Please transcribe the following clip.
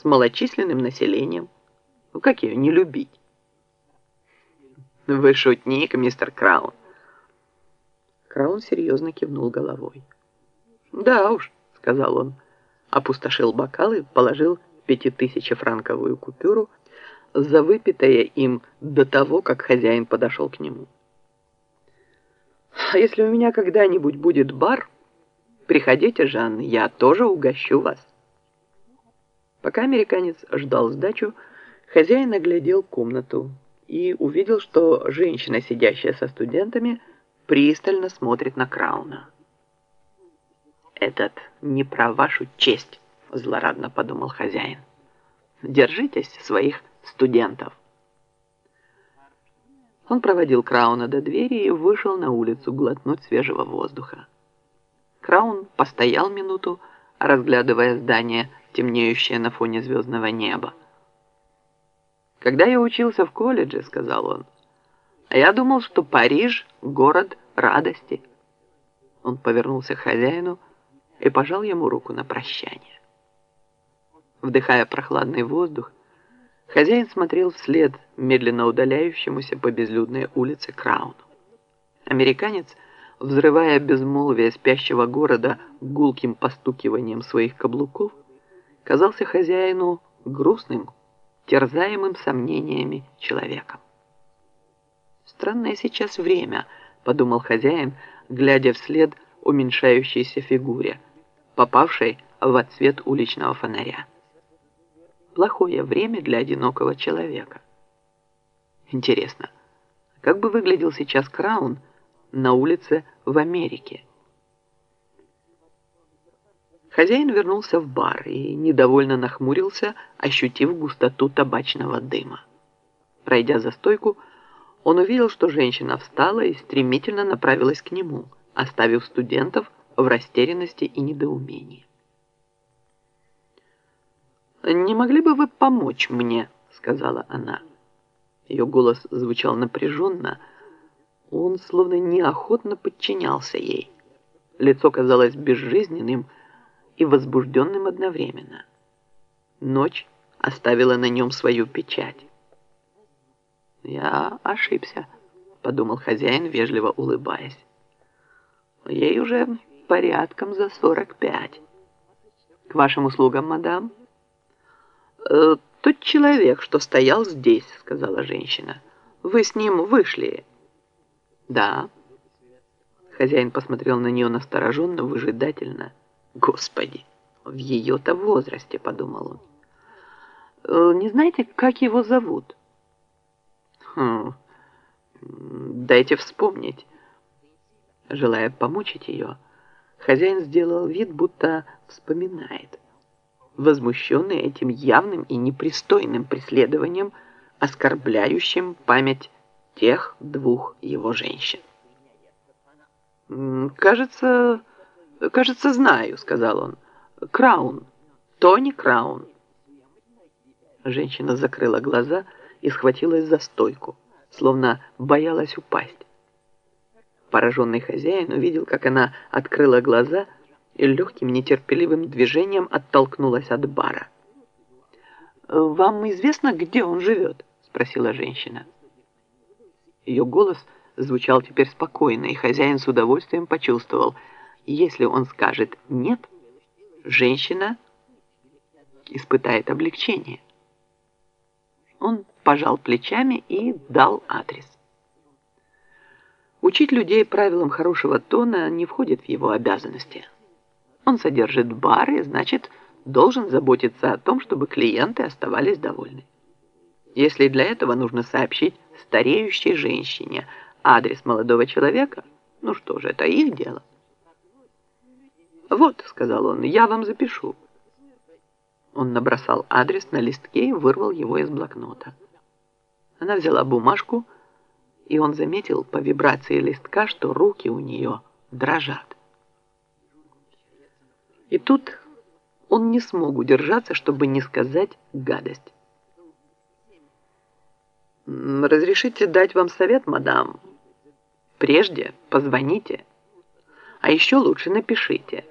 с малочисленным населением. Ну как ее не любить? Вы шутник, мистер Краун. Краун серьезно кивнул головой. Да уж, сказал он, опустошил бокал и положил пятитысячефранковую купюру за выпитое им до того, как хозяин подошел к нему. А если у меня когда-нибудь будет бар, приходите, Жанна, я тоже угощу вас. Пока американец ждал сдачу, хозяин оглядел комнату и увидел, что женщина, сидящая со студентами, пристально смотрит на Крауна. «Этот не про вашу честь», — злорадно подумал хозяин. «Держитесь своих студентов». Он проводил Крауна до двери и вышел на улицу глотнуть свежего воздуха. Краун постоял минуту, разглядывая здание, темнеющее на фоне звездного неба. «Когда я учился в колледже», — сказал он, — «я думал, что Париж — город радости». Он повернулся к хозяину, — и пожал ему руку на прощание. Вдыхая прохладный воздух, хозяин смотрел вслед медленно удаляющемуся по безлюдной улице Крауну. Американец, взрывая безмолвие спящего города гулким постукиванием своих каблуков, казался хозяину грустным, терзаемым сомнениями человеком. «Странное сейчас время», — подумал хозяин, глядя вслед уменьшающейся фигуре — попавшей в отсвет уличного фонаря. Плохое время для одинокого человека. Интересно, как бы выглядел сейчас Краун на улице в Америке? Хозяин вернулся в бар и недовольно нахмурился, ощутив густоту табачного дыма. Пройдя за стойку, он увидел, что женщина встала и стремительно направилась к нему, оставив студентов в растерянности и недоумении. «Не могли бы вы помочь мне?» — сказала она. Ее голос звучал напряженно. Он словно неохотно подчинялся ей. Лицо казалось безжизненным и возбужденным одновременно. Ночь оставила на нем свою печать. «Я ошибся», — подумал хозяин, вежливо улыбаясь. «Ей уже порядком за 45. К вашим услугам, мадам. Э, тот человек, что стоял здесь, сказала женщина. Вы с ним вышли? Да. Хозяин посмотрел на нее настороженно, выжидательно. Господи, в ее-то возрасте, подумал он. Э, не знаете, как его зовут? Хм, дайте вспомнить. Желая помучить ее, Хозяин сделал вид, будто вспоминает. Возмущенный этим явным и непристойным преследованием, оскорбляющим память тех двух его женщин. «Кажется, кажется, знаю», — сказал он. «Краун. Тони Краун». Женщина закрыла глаза и схватилась за стойку, словно боялась упасть. Пораженный хозяин увидел, как она открыла глаза и легким нетерпеливым движением оттолкнулась от бара. «Вам известно, где он живет?» – спросила женщина. Ее голос звучал теперь спокойно, и хозяин с удовольствием почувствовал, если он скажет «нет», женщина испытает облегчение. Он пожал плечами и дал адрес. Учить людей правилам хорошего тона не входит в его обязанности. Он содержит бары, значит, должен заботиться о том, чтобы клиенты оставались довольны. Если для этого нужно сообщить стареющей женщине адрес молодого человека, ну что же, это их дело. «Вот», — сказал он, — «я вам запишу». Он набросал адрес на листке и вырвал его из блокнота. Она взяла бумажку, и он заметил по вибрации листка, что руки у нее дрожат. И тут он не смог удержаться, чтобы не сказать гадость. «Разрешите дать вам совет, мадам? Прежде позвоните, а еще лучше напишите».